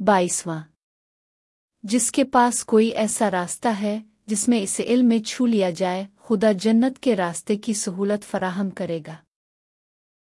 बाईसवां। जिसके पास कोई ऐसा रास्ता है, जिसमें इसे इल्म में छू लिया जाए, खुदा जन्नत के रास्ते की सहूलत फराहम करेगा।